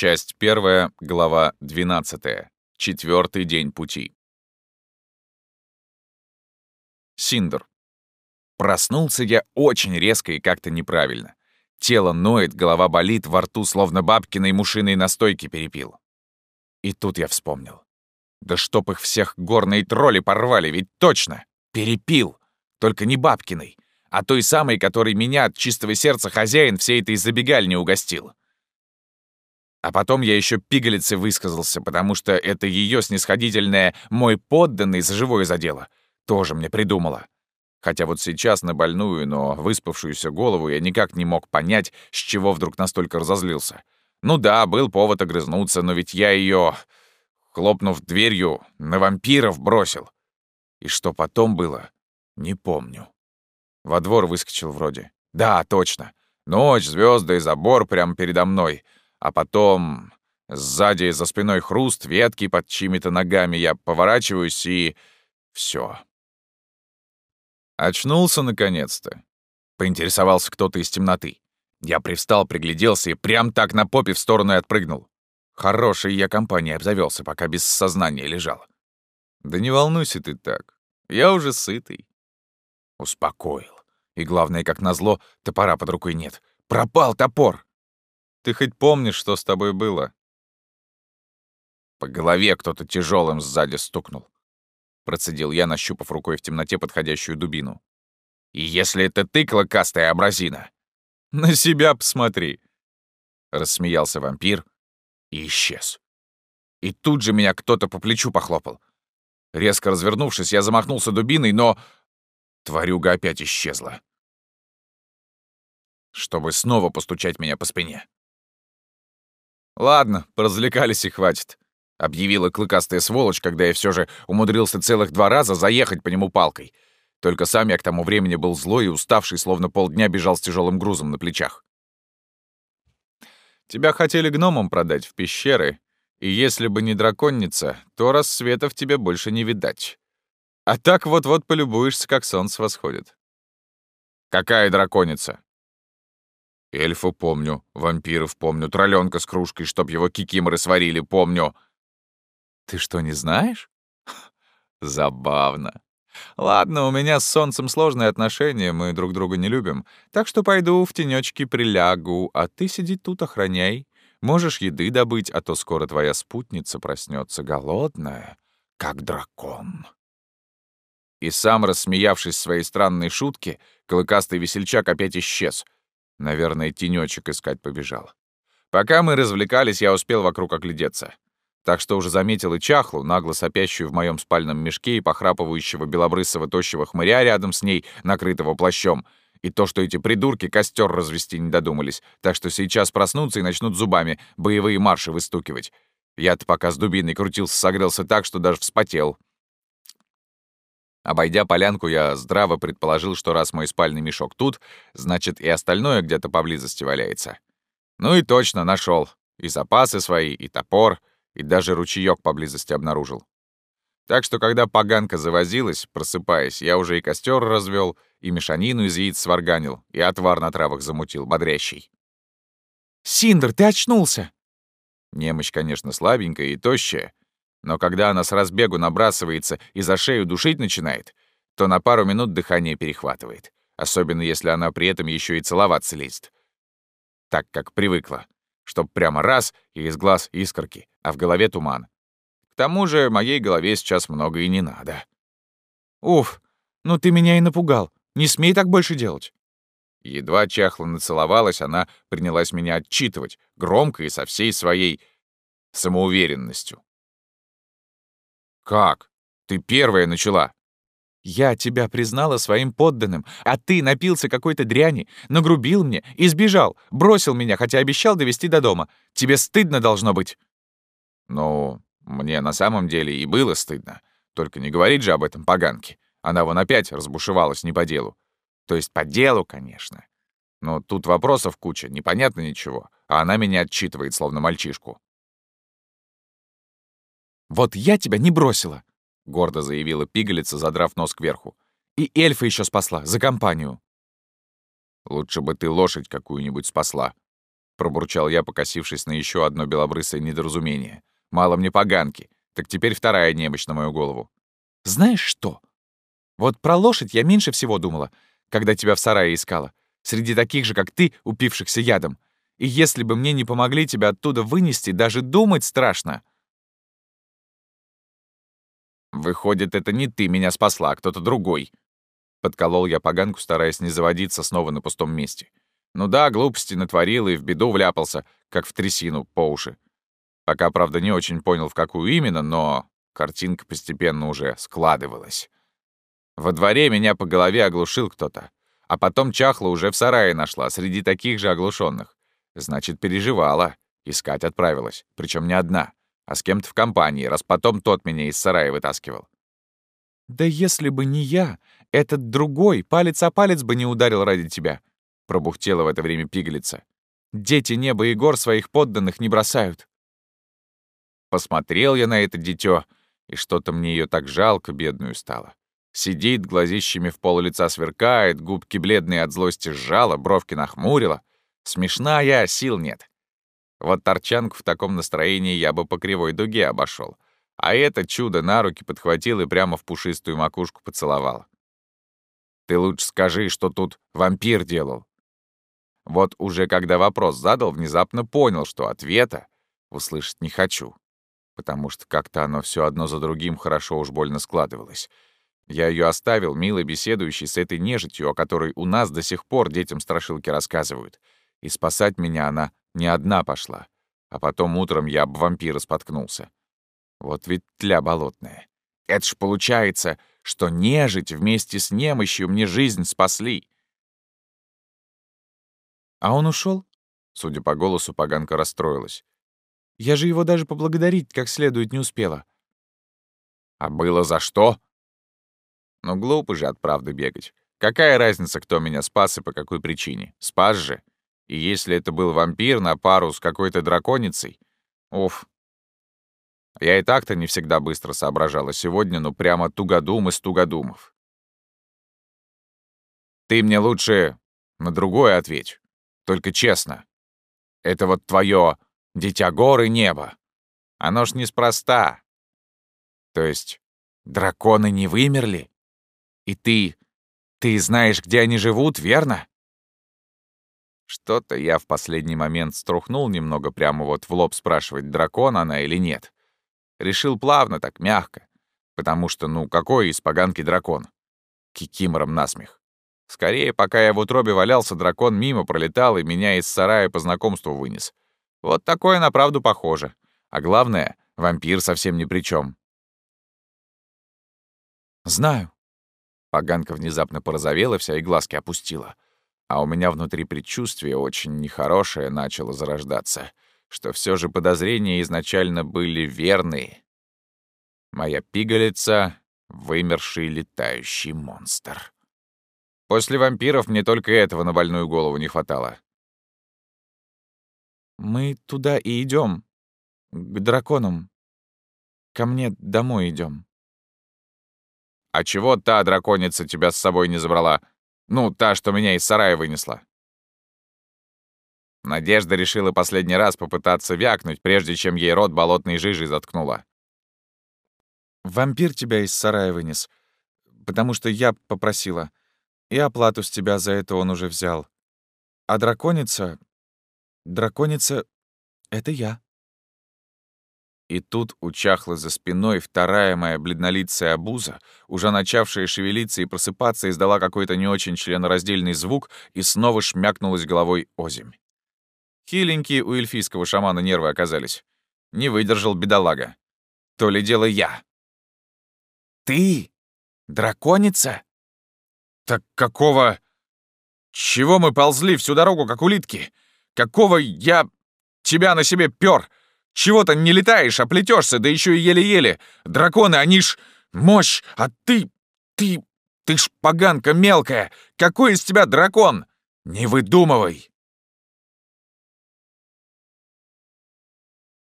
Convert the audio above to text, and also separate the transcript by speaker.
Speaker 1: Часть первая, глава 12. Четвертый день пути. Синдер. Проснулся я очень резко и как-то неправильно. Тело ноет, голова болит, во рту словно бабкиной мушиной настойки перепил. И тут я вспомнил. Да чтоб их всех горные тролли порвали, ведь точно! Перепил! Только не бабкиной, а той самой, которой меня от чистого сердца хозяин всей этой забегальни угостил. А потом я еще пигалице высказался, потому что это ее снисходительное «мой подданный» за живое задело. Тоже мне придумала. Хотя вот сейчас на больную, но выспавшуюся голову я никак не мог понять, с чего вдруг настолько разозлился. Ну да, был повод огрызнуться, но ведь я ее, хлопнув дверью, на вампиров бросил. И что потом было, не помню. Во двор выскочил вроде. Да, точно. Ночь, звезды и забор прямо передо мной. А потом сзади за спиной хруст, ветки под чьими-то ногами. Я поворачиваюсь и... все. Очнулся наконец-то. Поинтересовался кто-то из темноты. Я привстал, пригляделся и прям так на попе в сторону и отпрыгнул. Хорошей я компанией обзавелся, пока без сознания лежал. Да не волнуйся ты так. Я уже сытый. Успокоил. И главное, как назло, топора под рукой нет. Пропал топор! Ты хоть помнишь, что с тобой было? По голове кто-то тяжелым сзади стукнул. Процедил я, нащупав рукой в темноте подходящую дубину. «И если это ты, клыкастая абразина, на себя посмотри!» Рассмеялся вампир и исчез. И тут же меня кто-то по плечу похлопал. Резко развернувшись, я замахнулся дубиной, но... Тварюга опять исчезла. Чтобы снова постучать меня по спине. «Ладно, поразвлекались и хватит. — объявила клыкастая сволочь, когда я все же умудрился целых два раза заехать по нему палкой. Только сам я к тому времени был злой и уставший, словно полдня бежал с тяжелым грузом на плечах. «Тебя хотели гномам продать в пещеры, и если бы не драконница, то рассветов тебе больше не видать. А так вот-вот полюбуешься, как солнце восходит». «Какая драконица?» «Эльфу помню, вампиров помню, троллёнка с кружкой, чтоб его кикиморы сварили, помню», ты что, не знаешь? Забавно. Ладно, у меня с солнцем сложные отношения, мы друг друга не любим. Так что пойду в тенечки прилягу, а ты сиди тут, охраняй. Можешь еды добыть, а то скоро твоя спутница проснется голодная, как дракон. И сам, рассмеявшись своей странной шутке, клыкастый весельчак опять исчез. Наверное, тенечек искать побежал. Пока мы развлекались, я успел вокруг оглядеться так что уже заметил и чахлу, нагло сопящую в моем спальном мешке и похрапывающего белобрысого тощего хмыря рядом с ней, накрытого плащом, и то, что эти придурки костер развести не додумались, так что сейчас проснутся и начнут зубами боевые марши выстукивать. Я-то пока с дубиной крутился, согрелся так, что даже вспотел. Обойдя полянку, я здраво предположил, что раз мой спальный мешок тут, значит, и остальное где-то поблизости валяется. Ну и точно, нашел. И запасы свои, и топор — и даже ручеёк поблизости обнаружил. Так что, когда поганка завозилась, просыпаясь, я уже и костер развел, и мешанину из яиц сварганил, и отвар на травах замутил, бодрящий. «Синдер, ты очнулся!» Немощь, конечно, слабенькая и тощая, но когда она с разбегу набрасывается и за шею душить начинает, то на пару минут дыхание перехватывает, особенно если она при этом еще и целоваться лезет. Так, как привыкла чтоб прямо раз и из глаз искорки, а в голове туман. К тому же моей голове сейчас много и не надо. «Уф, ну ты меня и напугал. Не смей так больше делать». Едва чахло нацеловалась, она принялась меня отчитывать, громко и со всей своей самоуверенностью. «Как? Ты первая начала?» Я тебя признала своим подданным, а ты напился какой-то дряни, нагрубил мне и сбежал, бросил меня, хотя обещал довести до дома. Тебе стыдно должно быть». «Ну, мне на самом деле и было стыдно. Только не говорить же об этом поганке. Она вон опять разбушевалась не по делу. То есть по делу, конечно. Но тут вопросов куча, непонятно ничего, а она меня отчитывает, словно мальчишку. «Вот я тебя не бросила!» — гордо заявила пигалица, задрав нос кверху. «И эльфа еще спасла, за компанию». «Лучше бы ты лошадь какую-нибудь спасла». пробурчал я, покосившись на еще одно белобрысое недоразумение. «Мало мне поганки, так теперь вторая немощь на мою голову».
Speaker 2: «Знаешь что? Вот про лошадь я меньше всего думала, когда тебя в сарае искала, среди таких же, как ты, упившихся ядом. И если бы мне не помогли тебя оттуда вынести, даже думать страшно».
Speaker 1: «Выходит, это не ты меня спасла, а кто-то другой». Подколол я поганку, стараясь не заводиться снова на пустом месте. Ну да, глупости натворил и в беду вляпался, как в трясину по уши. Пока, правда, не очень понял, в какую именно, но картинка постепенно уже складывалась. Во дворе меня по голове оглушил кто-то, а потом чахла уже в сарае нашла, среди таких же оглушенных. Значит, переживала, искать отправилась, причем не одна, а с кем-то в компании, раз потом тот меня из сарая вытаскивал.
Speaker 2: «Да если бы не я, этот другой палец о палец бы не ударил ради тебя», — пробухтела в это время пигалица. «Дети неба и гор своих подданных не бросают».
Speaker 1: Посмотрел я на это дитё, и что-то мне ее так жалко, бедную стало. Сидит, глазищами в пол лица сверкает, губки бледные от злости сжала, бровки нахмурила. Смешная, сил нет. Вот торчанку в таком настроении я бы по кривой дуге обошел, А это чудо на руки подхватил и прямо в пушистую макушку поцеловал. Ты лучше скажи, что тут вампир делал. Вот уже когда вопрос задал, внезапно понял, что ответа услышать не хочу, потому что как-то оно все одно за другим хорошо уж больно складывалось. Я ее оставил, мило беседующей с этой нежитью, о которой у нас до сих пор детям страшилки рассказывают. И спасать меня она не одна пошла. А потом утром я об вампира споткнулся. Вот ведь тля болотная. Это ж получается, что нежить вместе с немощью мне жизнь спасли.
Speaker 2: А он ушел? Судя по голосу, поганка расстроилась. Я же его даже поблагодарить как следует не успела.
Speaker 1: А было за что? Ну, глупо же от правды бегать. Какая разница, кто меня спас и по какой причине? Спас же. И если это был вампир на пару с какой-то драконицей... Уф. Я и так-то не всегда быстро соображала сегодня, ну прямо тугодум из тугодумов. Ты мне лучше на другое ответь. Только честно. Это вот твое «Дитя горы и неба». Оно ж неспроста. То есть драконы не вымерли? И ты... ты знаешь, где они живут, верно? Что-то я в последний момент струхнул немного прямо вот в лоб спрашивать, дракон она или нет. Решил плавно, так мягко. Потому что, ну, какой из поганки дракон? Кикимором насмех. Скорее, пока я в утробе валялся, дракон мимо пролетал и меня из сарая по знакомству вынес. Вот такое на правду похоже. А главное, вампир совсем ни при чем.
Speaker 2: «Знаю»,
Speaker 1: Поганка внезапно порозовела вся и глазки опустила. А у меня внутри предчувствие очень нехорошее начало зарождаться, что все же подозрения изначально были верные. Моя пигалица — вымерший летающий монстр. После вампиров мне только этого на больную голову не хватало.
Speaker 2: «Мы туда и идем, к драконам. Ко мне домой идем.
Speaker 1: А чего та драконица тебя с собой не забрала? Ну, та, что меня из сарая вынесла. Надежда решила последний раз попытаться вякнуть, прежде чем ей рот болотной жижей заткнула.
Speaker 2: «Вампир тебя из сарая вынес, потому что я попросила, и оплату с тебя за это он уже взял. А драконица... Драконица — это я».
Speaker 1: И тут учахла за спиной вторая моя бледнолицая обуза, уже начавшая шевелиться и просыпаться, издала какой-то не очень членораздельный звук и снова шмякнулась головой озимь. Хиленькие у эльфийского шамана нервы оказались. Не выдержал бедолага. То ли дело я.
Speaker 2: «Ты? Драконица?»
Speaker 1: «Так какого... Чего мы ползли всю дорогу, как улитки? Какого я тебя на себе пёр? Чего-то не летаешь, а плетешься, да еще и еле-еле. Драконы, они ж... Мощь, а ты... Ты... Ты ж поганка мелкая. Какой из тебя дракон? Не выдумывай!»